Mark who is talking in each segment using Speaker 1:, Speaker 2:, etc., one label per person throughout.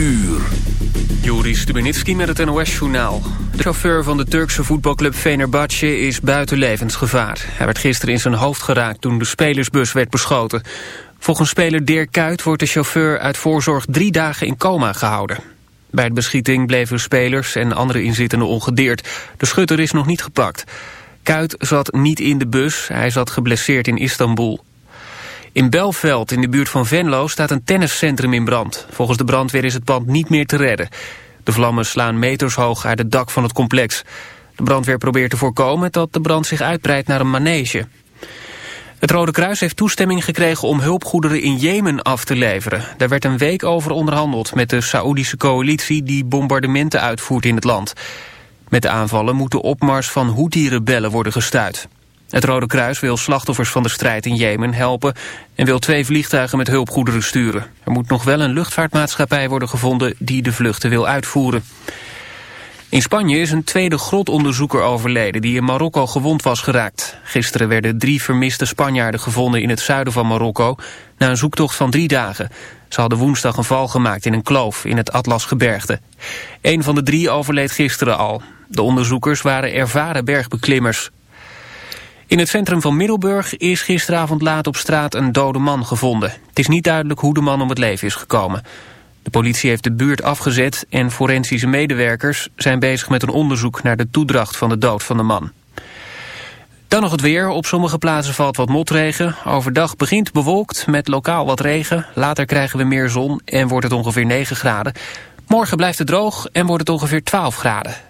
Speaker 1: uur.
Speaker 2: Juri met het NOS-journaal. De chauffeur van de Turkse voetbalclub Fenerbahce is buiten levensgevaar. Hij werd gisteren in zijn hoofd geraakt toen de spelersbus werd beschoten. Volgens speler Dirk Kuyt wordt de chauffeur uit voorzorg drie dagen in coma gehouden. Bij de beschieting bleven spelers en andere inzittenden ongedeerd. De schutter is nog niet gepakt. Kuyt zat niet in de bus, hij zat geblesseerd in Istanbul. In Belveld, in de buurt van Venlo, staat een tenniscentrum in brand. Volgens de brandweer is het pand niet meer te redden. De vlammen slaan meters hoog uit het dak van het complex. De brandweer probeert te voorkomen dat de brand zich uitbreidt naar een manege. Het Rode Kruis heeft toestemming gekregen om hulpgoederen in Jemen af te leveren. Daar werd een week over onderhandeld met de Saoedische coalitie die bombardementen uitvoert in het land. Met de aanvallen moet de opmars van Houthi-rebellen worden gestuit. Het Rode Kruis wil slachtoffers van de strijd in Jemen helpen... en wil twee vliegtuigen met hulpgoederen sturen. Er moet nog wel een luchtvaartmaatschappij worden gevonden... die de vluchten wil uitvoeren. In Spanje is een tweede grotonderzoeker overleden... die in Marokko gewond was geraakt. Gisteren werden drie vermiste Spanjaarden gevonden in het zuiden van Marokko... na een zoektocht van drie dagen. Ze hadden woensdag een val gemaakt in een kloof in het Atlasgebergte. Een van de drie overleed gisteren al. De onderzoekers waren ervaren bergbeklimmers. In het centrum van Middelburg is gisteravond laat op straat een dode man gevonden. Het is niet duidelijk hoe de man om het leven is gekomen. De politie heeft de buurt afgezet en forensische medewerkers zijn bezig met een onderzoek naar de toedracht van de dood van de man. Dan nog het weer. Op sommige plaatsen valt wat motregen. Overdag begint bewolkt met lokaal wat regen. Later krijgen we meer zon en wordt het ongeveer 9 graden. Morgen blijft het droog en wordt het ongeveer 12 graden.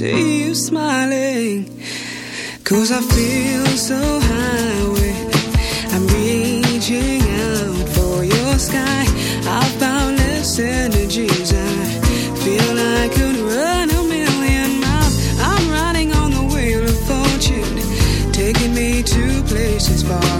Speaker 3: see you smiling. Cause I feel so high. I'm reaching out for your sky. I've boundless energies. I feel I could run a million miles. I'm riding on the wheel of fortune, taking me to places far.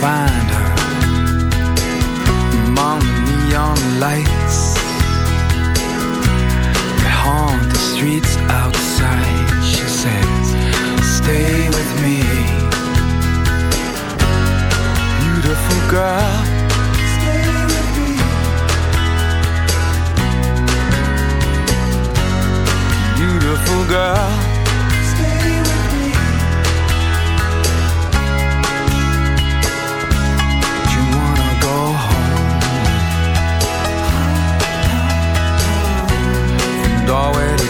Speaker 4: find her among the neon lights that haunt the streets outside. She says, Stay with me, beautiful girl. Stay with me. Beautiful girl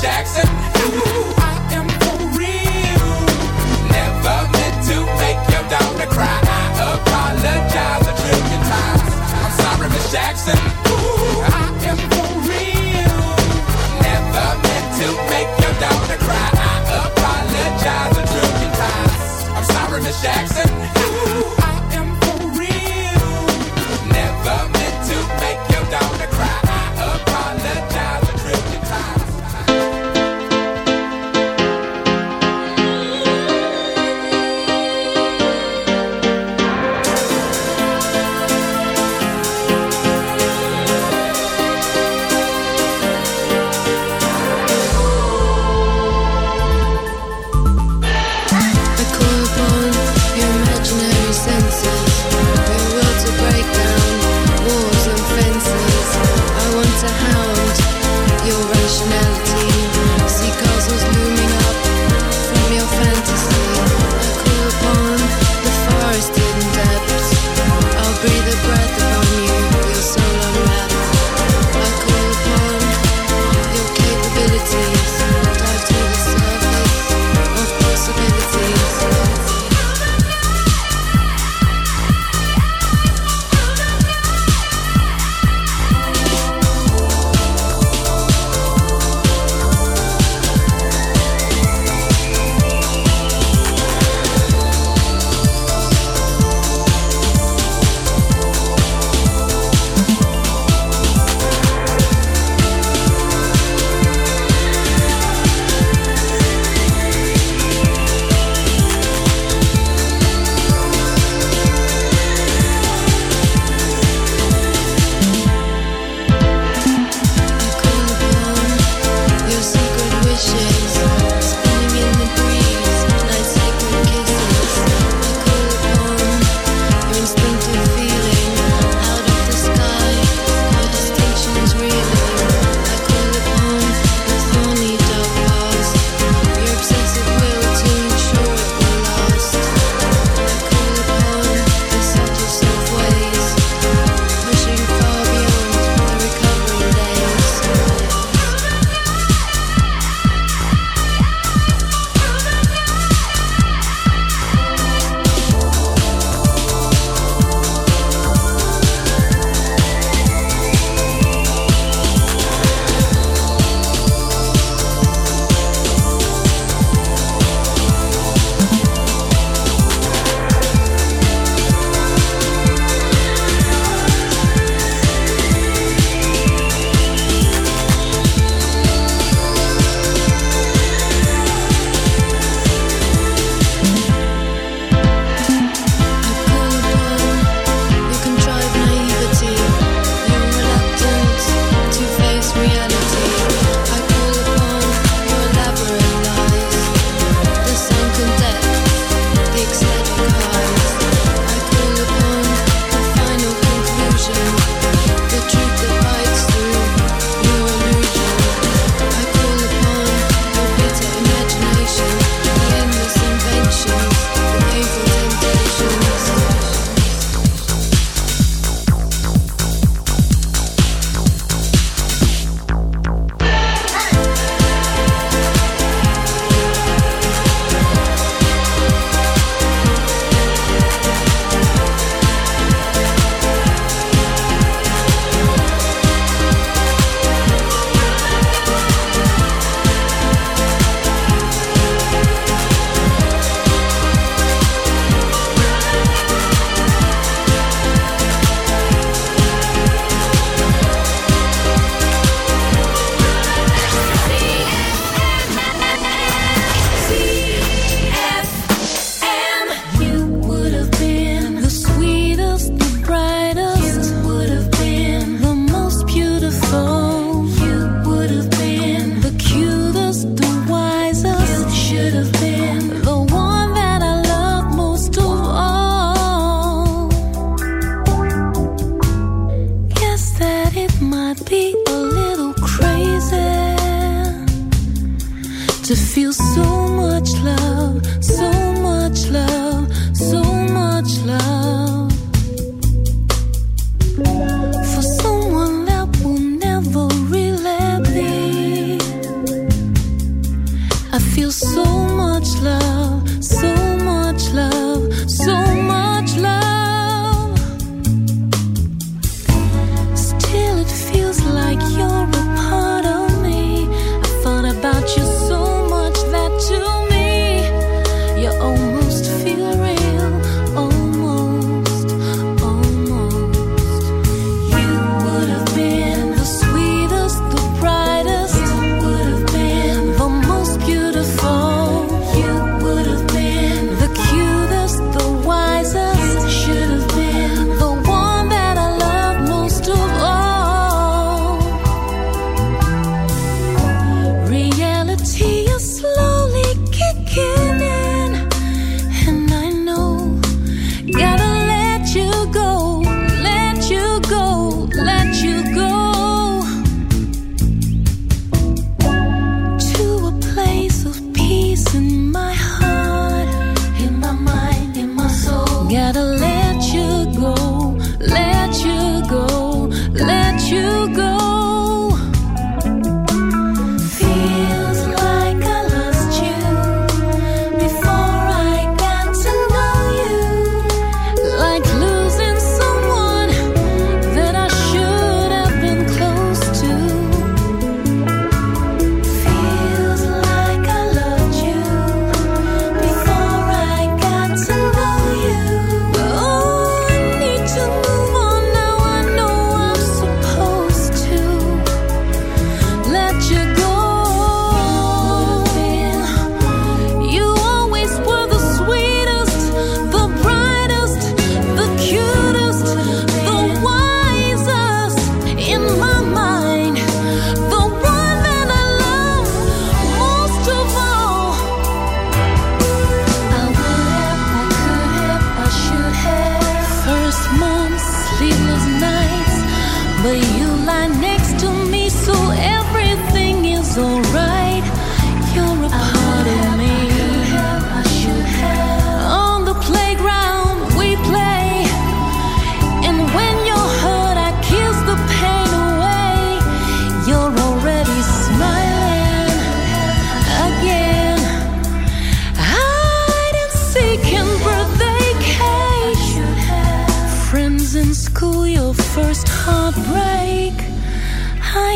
Speaker 5: Jackson. I am for real. Never meant to make your daughter cry. I apologize a times. I'm sorry, Miss Jackson.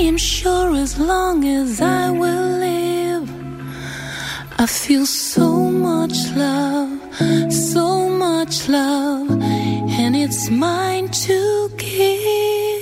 Speaker 5: Am
Speaker 1: sure as long as I will live, I feel so much love, so much love, and it's mine to give.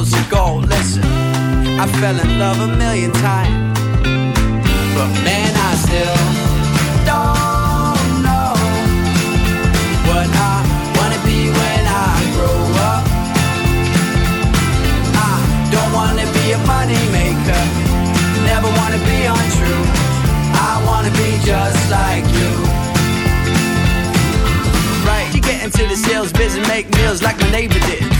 Speaker 6: of. Listen. I fell in love a million times. But man, I still don't know what I wanna be when I grow up. I don't wanna be a money maker, never wanna be untrue. I wanna be just like you. Right, you get into the sales biz and make meals like my neighbor did.